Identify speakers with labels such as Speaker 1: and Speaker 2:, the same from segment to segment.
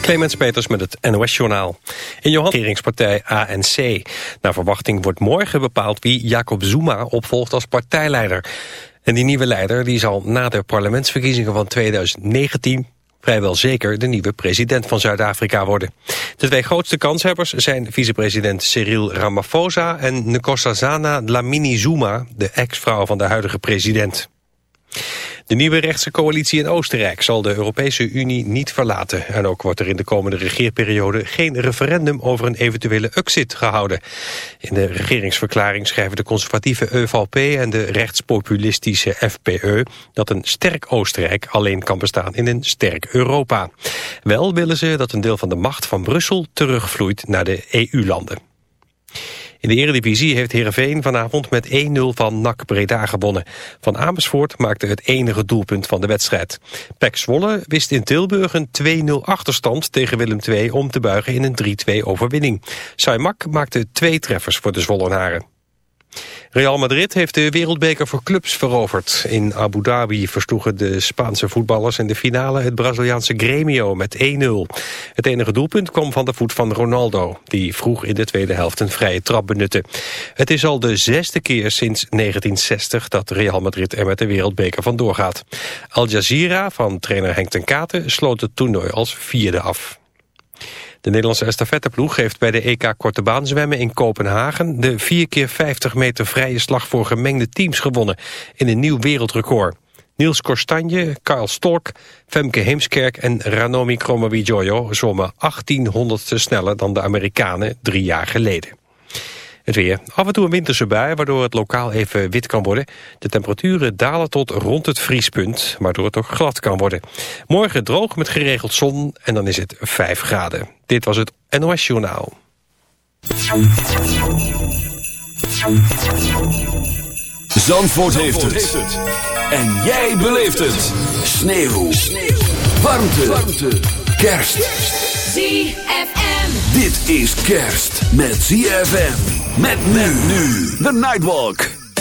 Speaker 1: Clemens Peters met het NOS-journaal. In Johan regeringspartij ANC. Naar verwachting wordt morgen bepaald wie Jacob Zuma opvolgt als partijleider. En die nieuwe leider die zal na de parlementsverkiezingen van 2019 vrijwel zeker de nieuwe president van Zuid-Afrika worden. De twee grootste kanshebbers zijn vicepresident Cyril Ramaphosa en Nkosazana Dlamini Zuma, de ex-vrouw van de huidige president. De nieuwe rechtse coalitie in Oostenrijk zal de Europese Unie niet verlaten. En ook wordt er in de komende regeerperiode geen referendum over een eventuele exit gehouden. In de regeringsverklaring schrijven de conservatieve EVP en de rechtspopulistische FPE dat een sterk Oostenrijk alleen kan bestaan in een sterk Europa. Wel willen ze dat een deel van de macht van Brussel terugvloeit naar de EU-landen. In de eredivisie heeft Heerenveen vanavond met 1-0 van NAC Breda gewonnen. Van Amersfoort maakte het enige doelpunt van de wedstrijd. Pek Zwolle wist in Tilburg een 2-0 achterstand tegen Willem II om te buigen in een 3-2 overwinning. Saimak maakte twee treffers voor de Zwollenaren. Real Madrid heeft de wereldbeker voor clubs veroverd. In Abu Dhabi versloegen de Spaanse voetballers in de finale het Braziliaanse Gremio met 1-0. Het enige doelpunt kwam van de voet van Ronaldo, die vroeg in de tweede helft een vrije trap benutte. Het is al de zesde keer sinds 1960 dat Real Madrid er met de wereldbeker vandoor gaat. Al Jazeera van trainer Henk ten Katen sloot het toernooi als vierde af. De Nederlandse estafetteploeg heeft bij de EK Korte Baan zwemmen in Kopenhagen de 4 keer 50 meter vrije slag voor gemengde teams gewonnen in een nieuw wereldrecord. Niels Korstanje, Karl Stork, Femke Heemskerk en Ranomi Kromowidjojo zwommen 1800 sneller dan de Amerikanen drie jaar geleden. Het weer. Af en toe een winterse bui, waardoor het lokaal even wit kan worden. De temperaturen dalen tot rond het vriespunt, waardoor het ook glad kan worden. Morgen droog met geregeld zon en dan is het 5 graden. Dit was het NOS Journaal.
Speaker 2: Zandvoort, heeft, het. En jij beleeft het. Sneeuw. Warmte. Warmte. Kerst.
Speaker 3: ZFM.
Speaker 2: Dit is kerst met ZFM. Met men nu. The Nightwalk.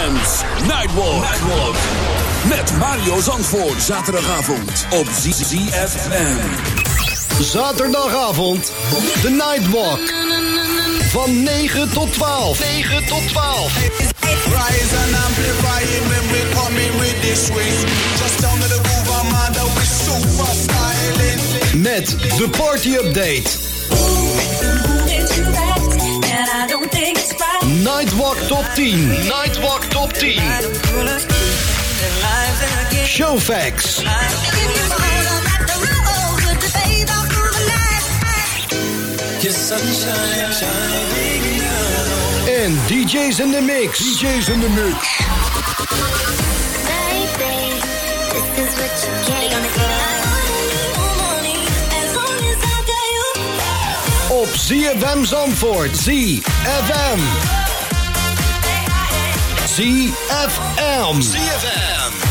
Speaker 4: Nightwalk. Nightwalk. Met Mario Zandvoort. Zaterdagavond op ZFM.
Speaker 5: Zaterdagavond, de Nightwalk. Van 9 tot 12. 9 tot 12.
Speaker 6: Rise and amplify it when we coming with this swing. Just down to the groove, I'm under with super styling.
Speaker 5: Met de party update. Nightwalk top 10. Nightwalk top 10. Showfax. En DJ's in the mix. DJ's in the mix. Op ZFM Zandvoort. ZFM. ZFM. ZFM.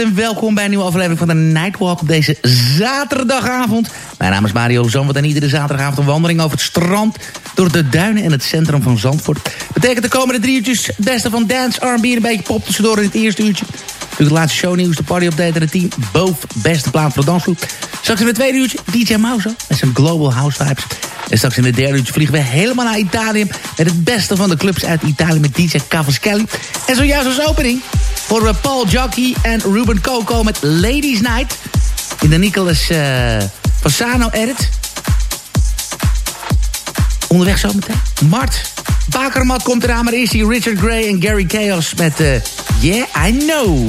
Speaker 3: En welkom bij een nieuwe aflevering van de Nightwalk op deze zaterdagavond. Mijn naam is Mario Zandvoort en iedere zaterdagavond een wandeling over het strand... door de duinen en het centrum van Zandvoort. Betekent de komende drie uurtjes het beste van dance, R&B en een beetje pop tussendoor in het eerste uurtje. Nu de laatste shownieuws, de party update en de team boven beste plaat voor de dansgroep. Straks in het tweede uurtje DJ Mouse met zijn Global House Vibes. En straks in het derde uurtje vliegen we helemaal naar Italië... met het beste van de clubs uit Italië met DJ Cavaschelli. En zojuist als opening voor we Paul Jockey en Ruben Coco met Ladies Night. In de Nicolas uh, Fasano edit. Onderweg zo meteen. Mart. Bakermat komt eraan, maar is hier Richard Gray en Gary Chaos met uh, Yeah, I Know.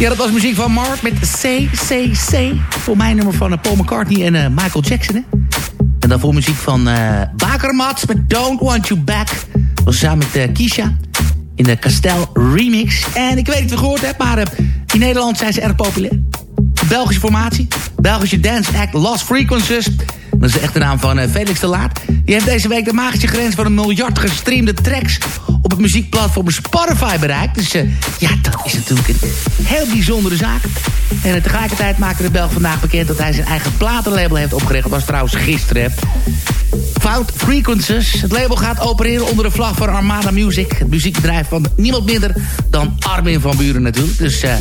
Speaker 3: Ja, dat was muziek van Mark met CCC. Voor mijn nummer van uh, Paul McCartney en uh, Michael Jackson. Hè? En dan voor muziek van uh, Bakermats met Don't Want You Back. Dat was samen met Kisha in de Castel remix. En ik weet niet of je gehoord hebt, maar in Nederland zijn ze erg populair. Belgische formatie. Belgische dance act Lost Frequencies. Dat is de echte naam van uh, Felix de Laat. Die heeft deze week de magische grens van een miljard gestreamde tracks... op het muziekplatform Spotify bereikt. Dus uh, ja, dat is natuurlijk een heel bijzondere zaak. En uh, tegelijkertijd maakte de Belg vandaag bekend... dat hij zijn eigen platenlabel heeft opgericht. Dat was trouwens gisteren. Fout Frequencies. Het label gaat opereren onder de vlag van Armada Music. Het muziekbedrijf van niemand minder dan Armin van Buren natuurlijk. Dus, uh,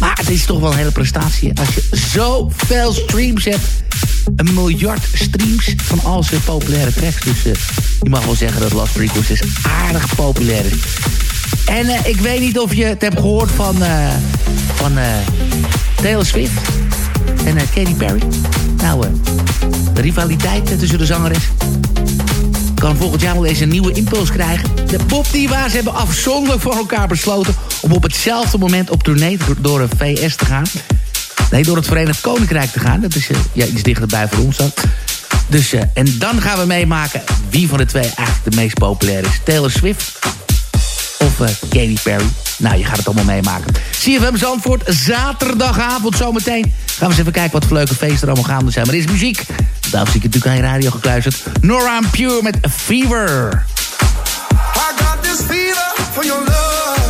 Speaker 3: maar het is toch wel een hele prestatie. Als je zoveel streams hebt. Een miljard streams van al zijn populaire tracks. Dus uh, je mag wel zeggen dat Last Frequencies aardig populair is. En uh, ik weet niet of je het hebt gehoord van, van Taylor Swift en Katy Perry. Nou, de rivaliteit tussen de zangeres kan volgend jaar wel eens een nieuwe impuls krijgen. De popdiva's hebben afzonderlijk voor elkaar besloten... om op hetzelfde moment op tournee door de VS te gaan. Nee, door het Verenigd Koninkrijk te gaan. Dat is uh, ja, iets dichterbij voor ons dan. Dus, uh, en dan gaan we meemaken wie van de twee eigenlijk de meest populair is. Taylor Swift of uh, Katy Perry. Nou, je gaat het allemaal meemaken. CFM Zandvoort, zaterdagavond zometeen. Gaan we eens even kijken wat voor leuke feesten er allemaal gaande zijn. Maar er is muziek. Daarom zie ik natuurlijk aan je radio gekluisterd. Nora Pure met Fever.
Speaker 6: I got this fever for your love.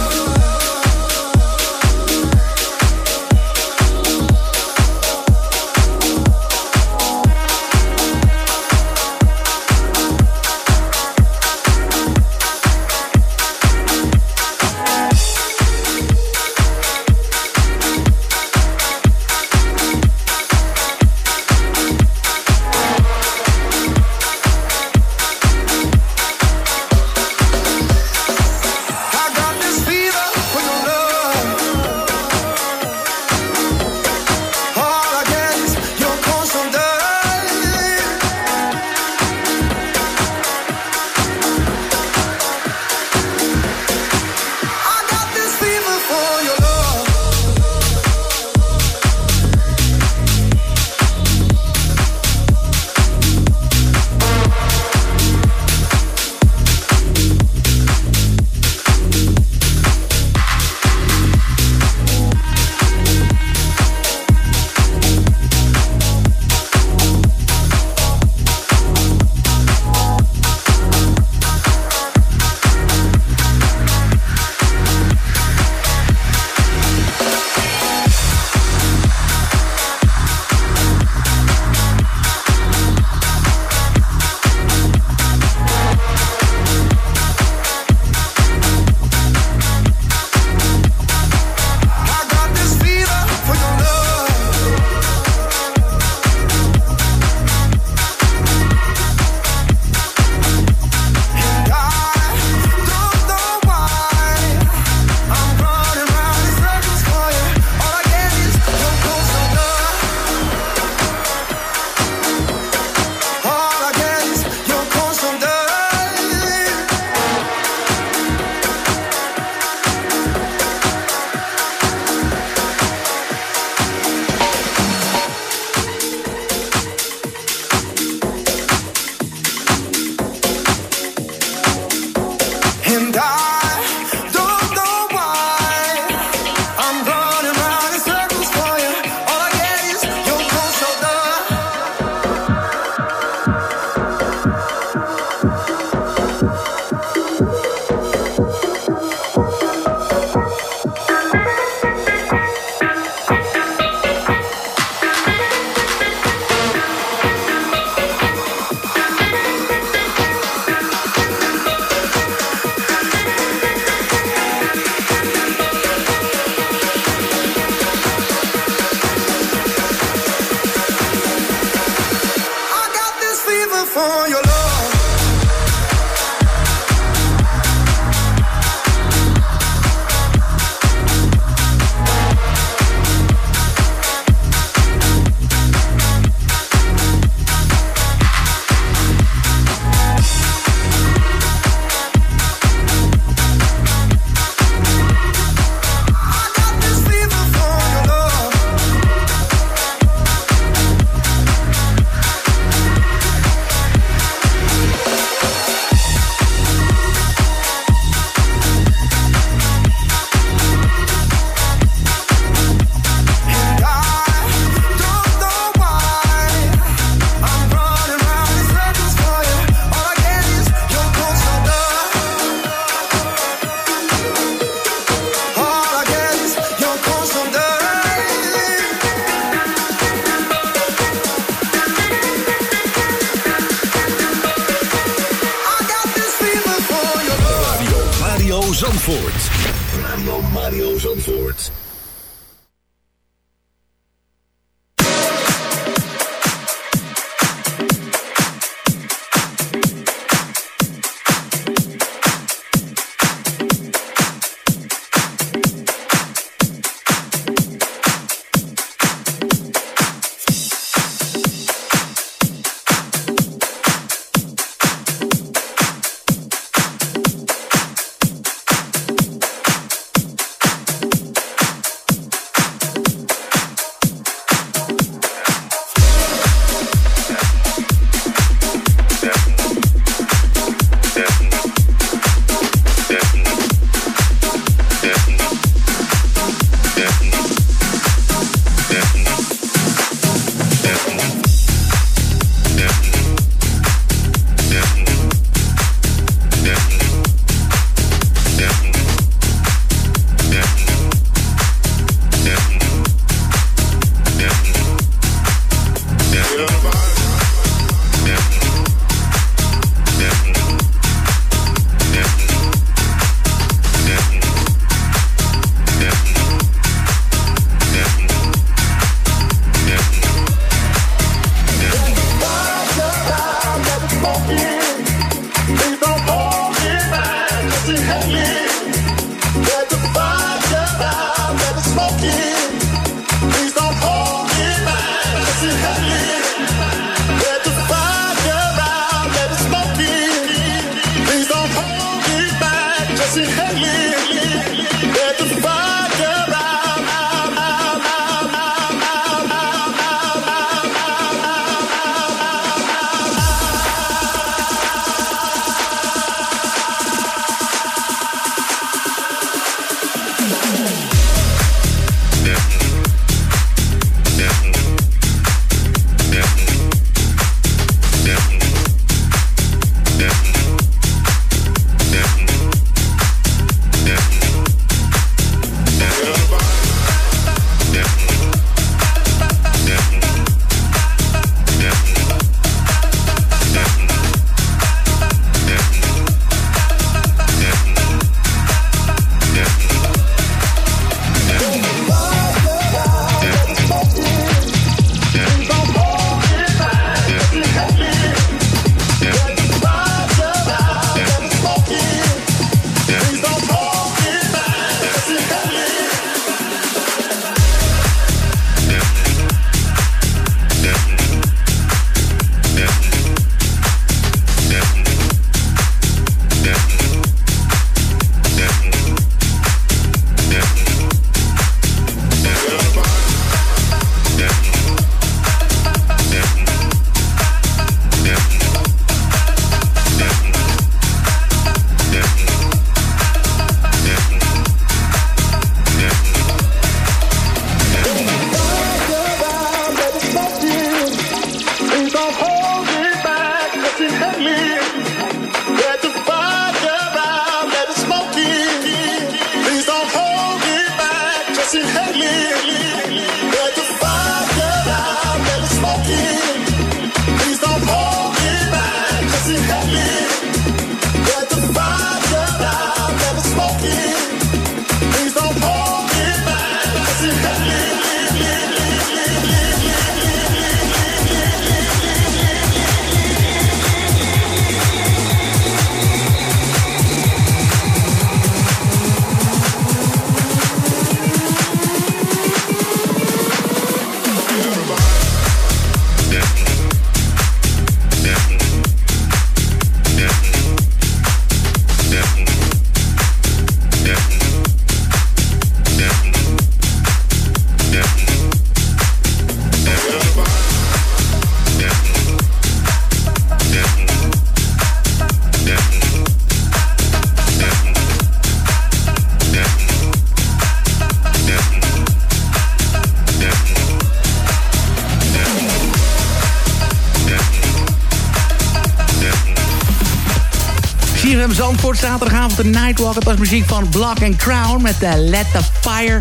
Speaker 3: De Nightwalk. Het was muziek van Block and Crown met uh, Let the Fire.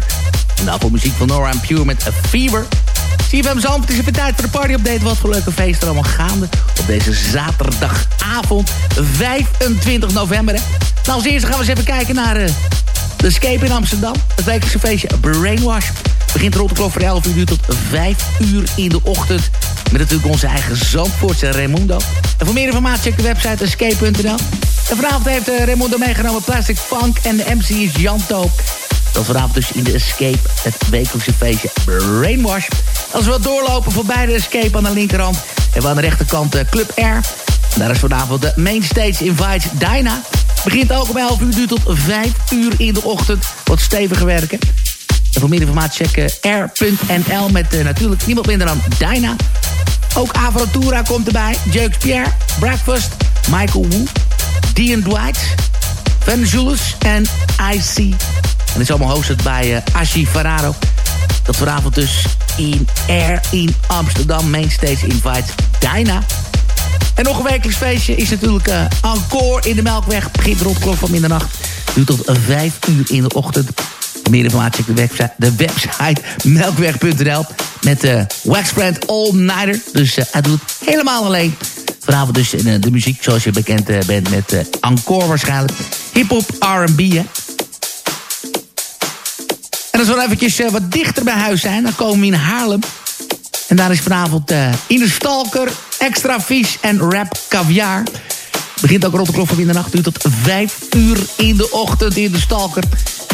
Speaker 3: En daarvoor muziek van Nora and Pure met A Fever. CFM Zandvoort is even tijd voor de party-update. Wat voor leuke feesten er allemaal gaande op deze zaterdagavond 25 november. Nou, als eerste gaan we eens even kijken naar uh, de Escape in Amsterdam. Het wekelijkse feestje Brainwash. Begint rond de klok van 11 uur tot 5 uur in de ochtend. Met natuurlijk onze eigen Zandvoortse Raimundo. En voor meer informatie check de website escape.nl. En vanavond heeft uh, Raimundo meegenomen Plastic Funk en de MC is Jan Toop. Dat vanavond dus in de Escape, het wekelijkse feestje Brainwash. Als we wat doorlopen voorbij de Escape aan de linkerhand... hebben we aan de rechterkant uh, Club R. Daar is vanavond de Mainstage Invite Dyna. Begint ook om 11 uur, duurt tot 5 uur in de ochtend. Wat steviger werken. En voor meer informatie checken r.nl met natuurlijk niemand minder dan Dyna. Ook Avrotura komt erbij. Jeux Pierre, Breakfast, Michael Wu, Dean Dwight, Van Jules en IC. En het is allemaal hosted bij uh, Ashi Ferraro. Dat vanavond dus in Air in Amsterdam. Mainstage Invite Dyna. En nog een wekelijks feestje is natuurlijk uh, Encore in de Melkweg. Begint rond klok van middernacht. Duurt tot 5 uur in de ochtend. Meer informatie check de website, de website melkweg.nl met de uh, Waxbrand All Nighter. Dus uh, hij doet het helemaal alleen. Vanavond dus in uh, de muziek zoals je bekend uh, bent met uh, Encore waarschijnlijk. Hip-hop, R&B hè. En als we eventjes wat dichter bij huis zijn, dan komen we in Haarlem. En daar is vanavond uh, in de Stalker, extra vis en rap caviar. Begint ook rond de klok van middernacht uur tot 5 uur in de ochtend in de Stalker.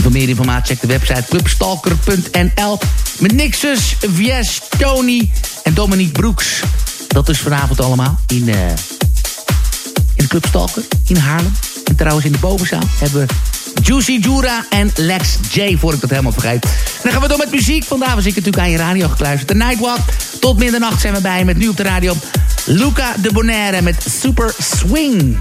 Speaker 3: Voor meer informatie check de website clubstalker.nl. Met Nixus, Vies, Tony en Dominique Broeks. Dat is vanavond allemaal in, uh, in de Club Stalker in Haarlem. En trouwens in de bovenzaal hebben we Juicy Jura en Lex J, voor ik dat helemaal vergeet. Dan gaan we door met muziek. Vandaag was ik natuurlijk aan je radio gekluisterd. De Nightwalk. Tot middernacht zijn we bij met nu op de radio Luca de Bonaire met Super Swing.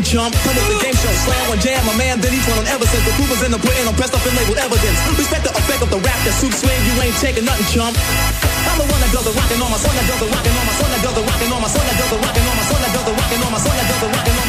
Speaker 7: Chump. Come with the game show, slam one jam, my man. Then each one on ever since the proof is in the pudding. I'm pressed up and labeled evidence. Respect the effect of the rap that suits swing. You ain't taking nothing, chump. I'm the one that does the rockin' on my son that does the rockin' on my son that does the rockin' on my son that does the rockin' on my son that does the rockin' on my son that does the rockin' on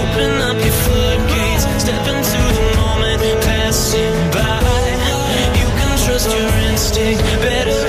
Speaker 8: Open up your floodgates, step into the moment, passing by. You can trust your instinct better.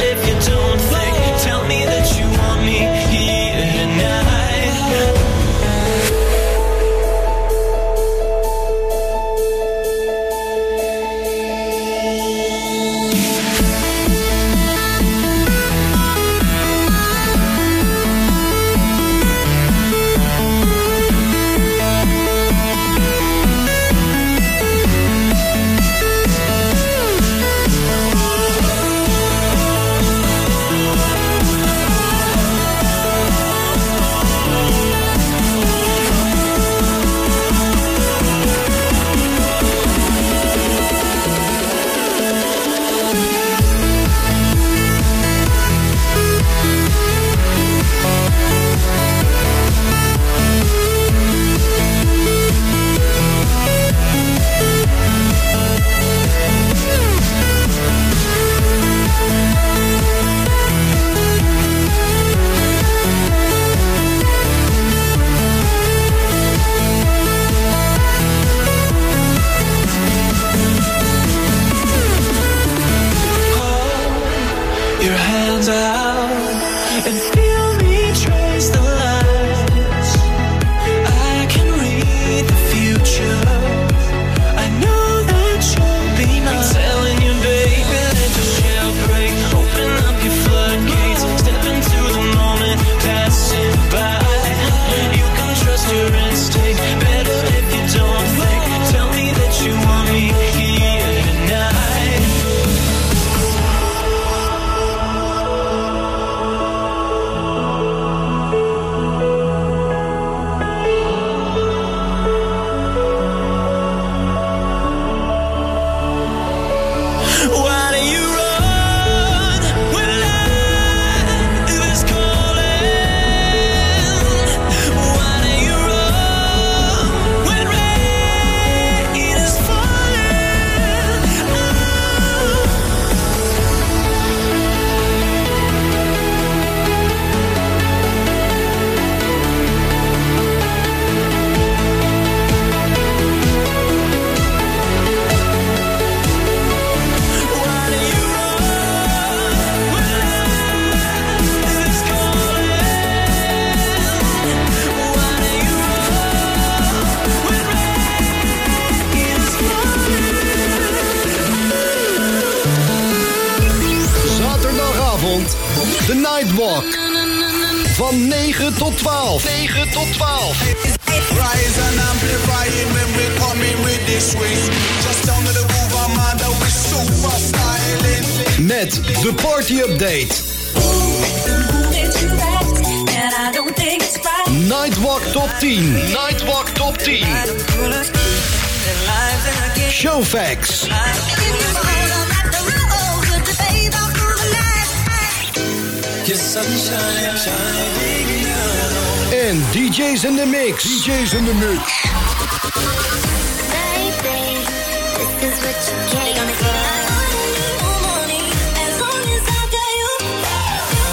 Speaker 8: is
Speaker 5: in de mix.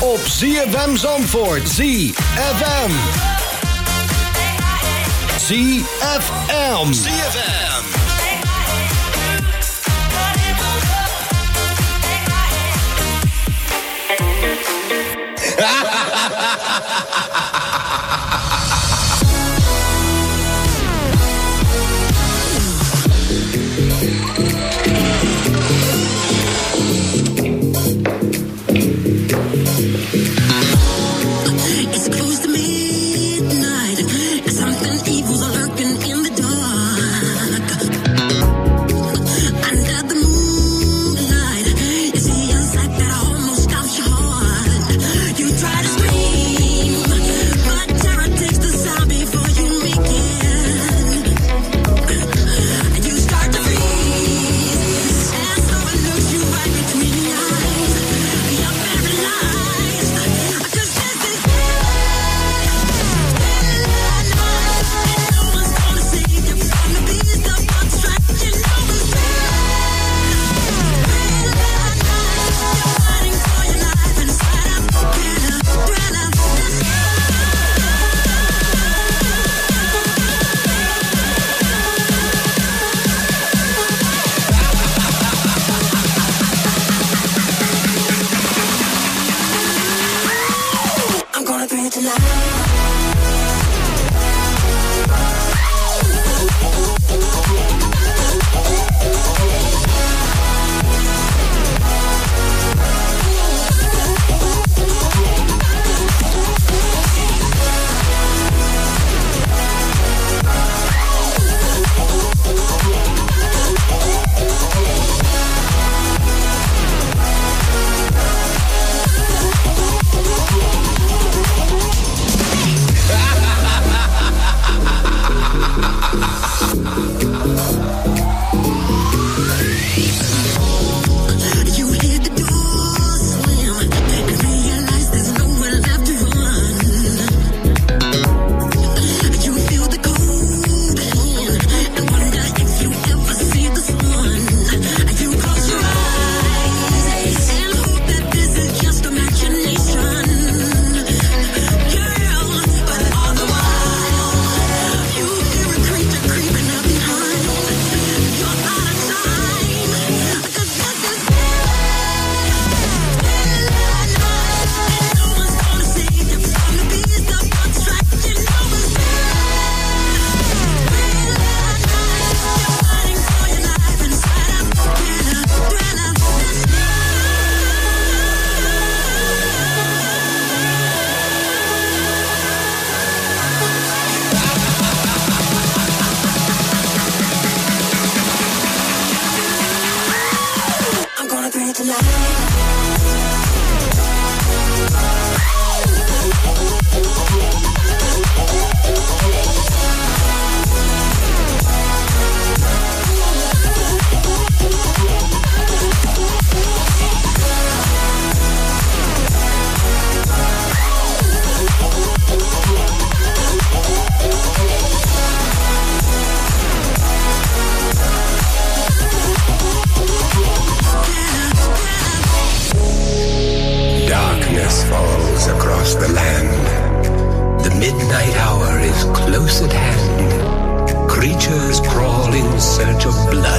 Speaker 5: Op ZFM Zandvoort. ZFM. ZFM. ZFM.
Speaker 9: Ah! crawl in search of blood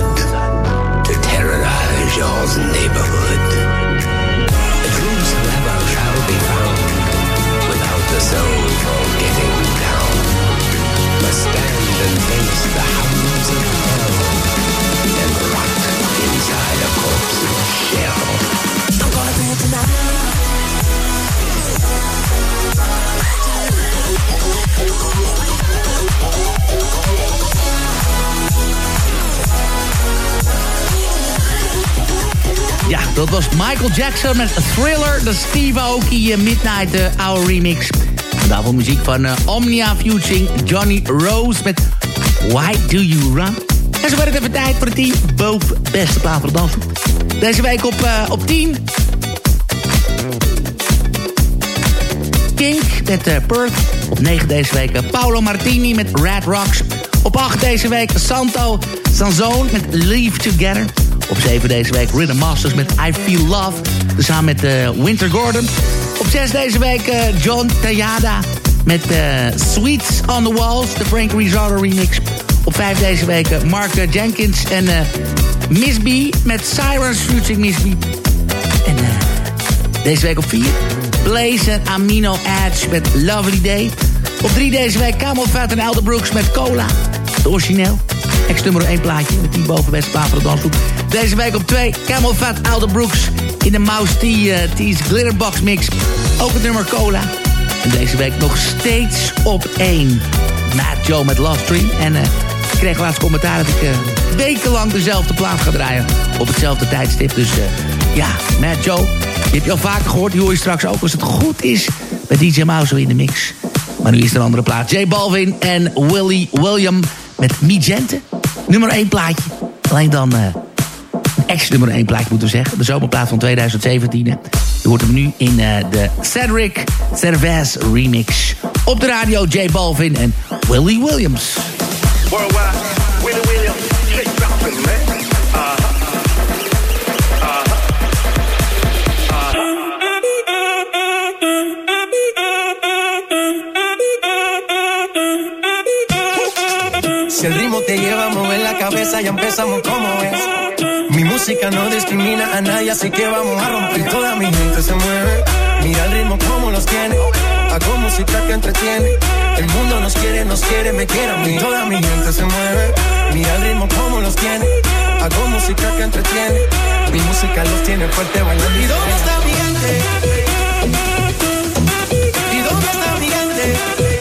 Speaker 3: dat was Michael Jackson met Thriller, de Steve Aoki eh, Midnight Hour remix. En daarvoor muziek van uh, Omnia featuring Johnny Rose met Why Do You Run? En zo werd het even tijd voor de team boven beste plaat voor de dans. Deze week op, uh, op 10. Kink met uh, Perth. Op 9 deze week Paolo Martini met Red Rocks. Op 8 deze week Santo Sanzone met Leave Together. Op 7 deze week Rhythm Masters met I Feel Love. Samen met uh, Winter Gordon. Op 6 deze week uh, John Tayada met uh, Sweets on the Walls. De Frank Rizzardo remix. Op 5 deze week Mark Jenkins en Miss B met Sirens featuring Miss B. En deze week op 4 Blaze en Amino Edge met Lovely Day. Op 3 deze week Camel Fat en Elder Brooks met Cola. De origineel. Ex-nummer 1 plaatje met 10 boven de dansgroep. Deze week op 2 Camel Fat Elder Brooks in de Mouse T's Glitterbox mix. Ook het nummer Cola. En deze week nog steeds op 1 Matt Joe met Love Stream. En uh, ik kreeg laatst commentaar dat ik uh, wekenlang dezelfde plaat ga draaien. Op hetzelfde tijdstip. Dus uh, ja, Matt Joe. Die heb je al vaker gehoord. Die hoor je straks ook als het goed is. Bij DJ Mouse in de mix. Maar nu is er een andere plaat. J Balvin en Willie William met Migente. Nummer 1 plaatje. Alleen dan een ex-nummer 1 plaatje moeten we zeggen. De zomerplaat van 2017. Hè. Je hoort hem nu in uh, de Cedric Cervez remix. Op de radio J Balvin en Willie Williams.
Speaker 10: Worldwide, Willie Williams, shake something, man.
Speaker 11: Si el ritmo te lleva a mover la cabeza, ya empezamos como es. Mi música no discrimina a nadie, así que vamos a romper. Toda mi gente se mueve, mira el ritmo como los tiene. Hago música que entretiene. El mundo nos quiere, nos quiere, me quiere a mí. Toda mi gente se mueve, mira el ritmo como los tiene. Hago música que entretiene. Mi música los tiene fuerte bailando. ¿Y dónde está mi gente? ¿Y dónde está mi gente?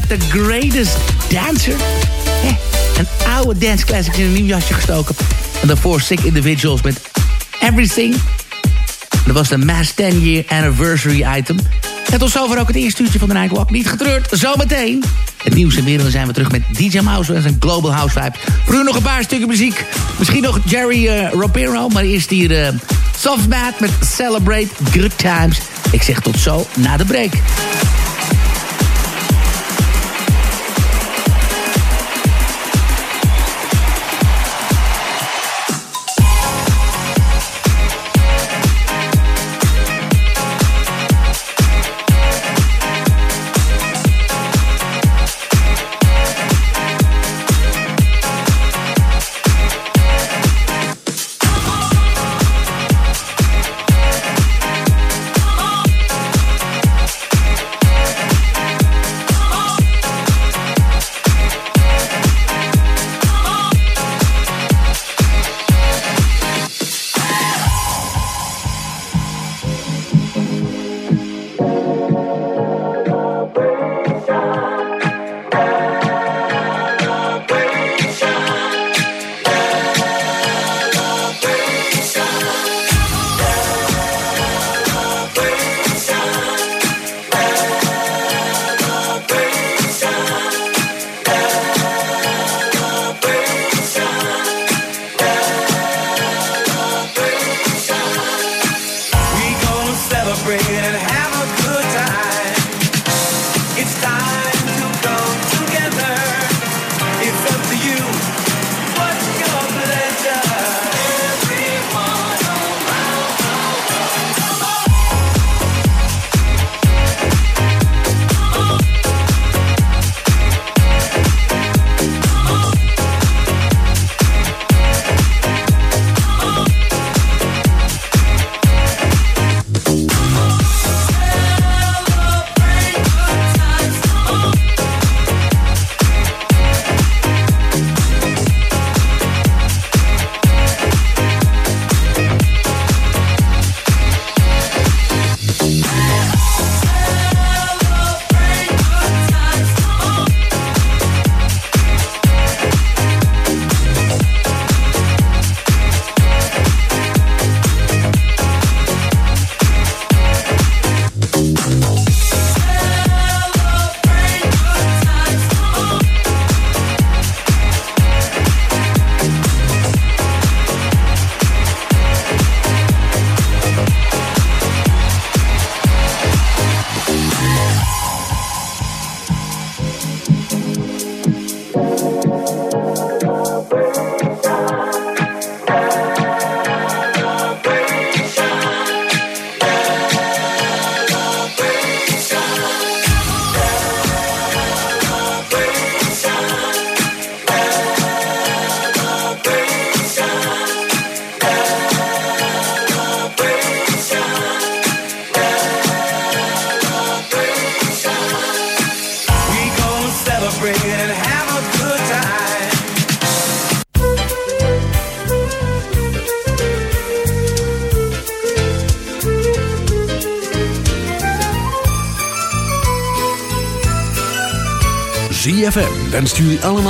Speaker 3: Met The Greatest Dancer. Eh, een oude dance classic in een nieuw jasje gestoken. En daarvoor Sick Individuals met Everything. Dat was de Mass 10 Year Anniversary item. En tot zover ook het eerste uurtje van de Nightwalk. Niet getreurd, zometeen. Het nieuws en meer, zijn we terug met DJ Mouse en zijn Global House Vibe. Voor nog een paar stukken muziek. Misschien nog Jerry uh, Ropero, maar eerst hier uh, Softmat met Celebrate Good Times. Ik zeg tot zo na de break.